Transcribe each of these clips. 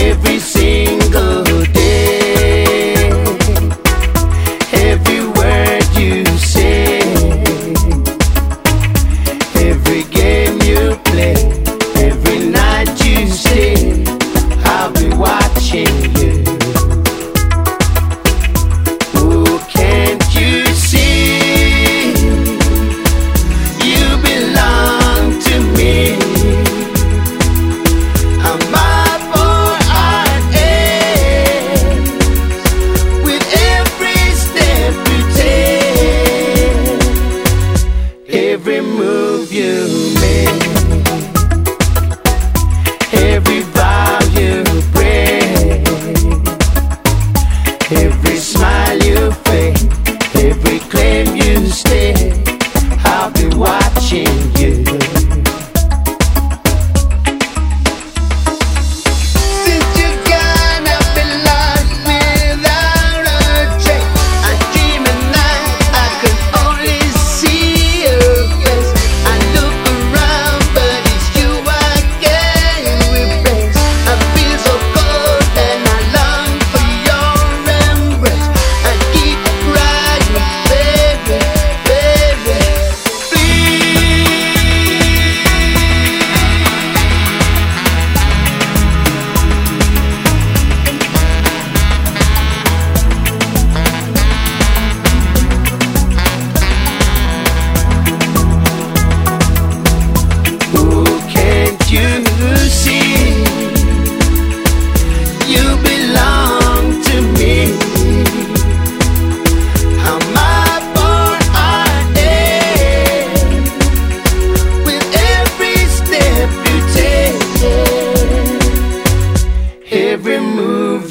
every single.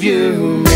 view.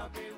I'll be